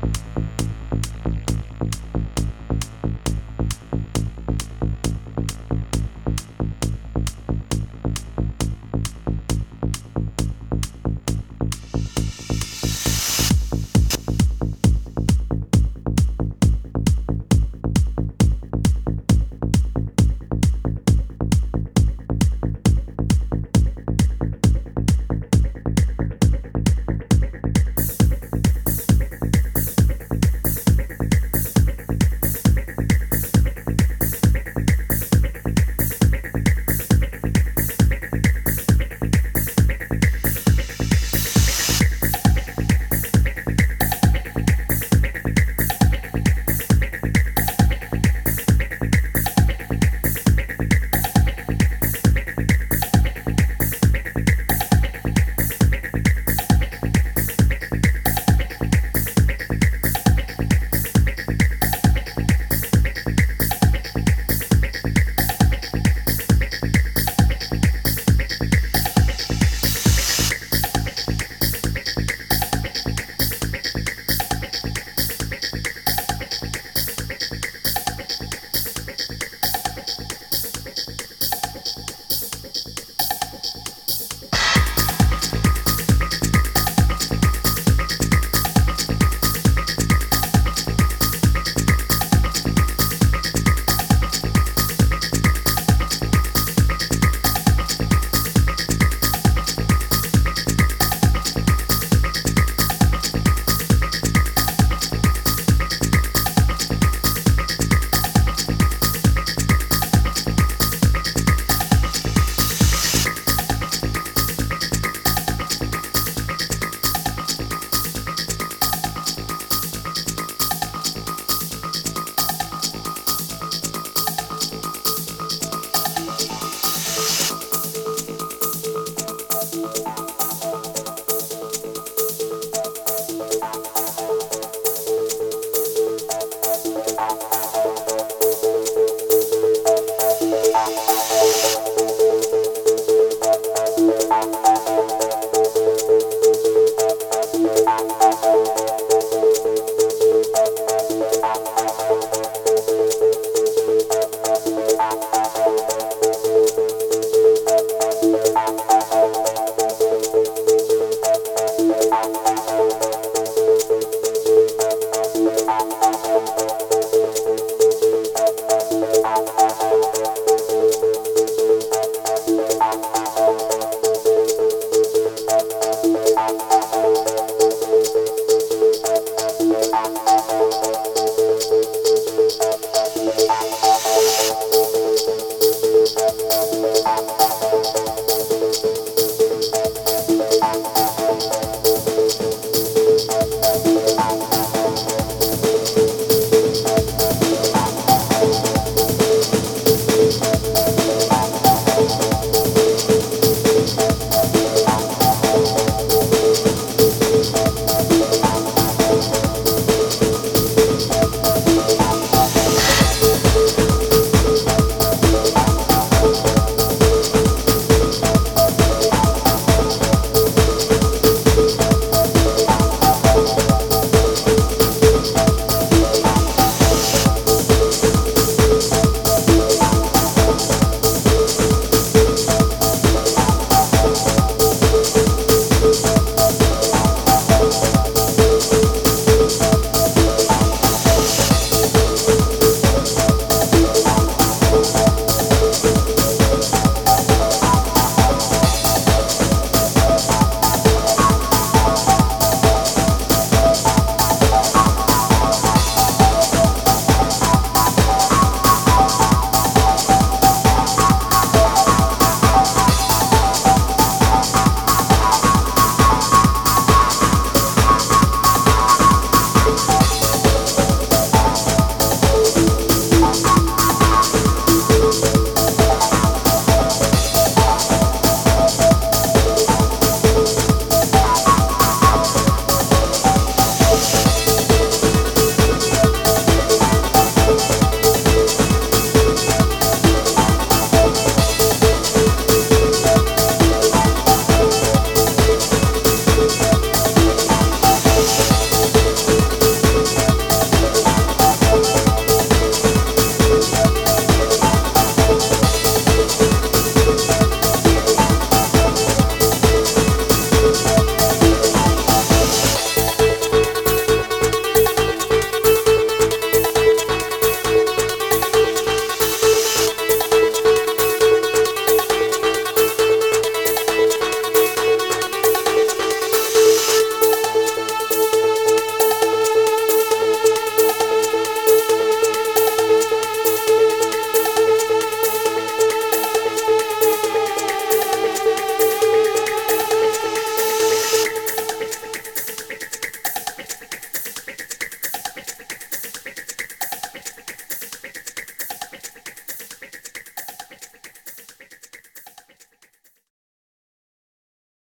Bye.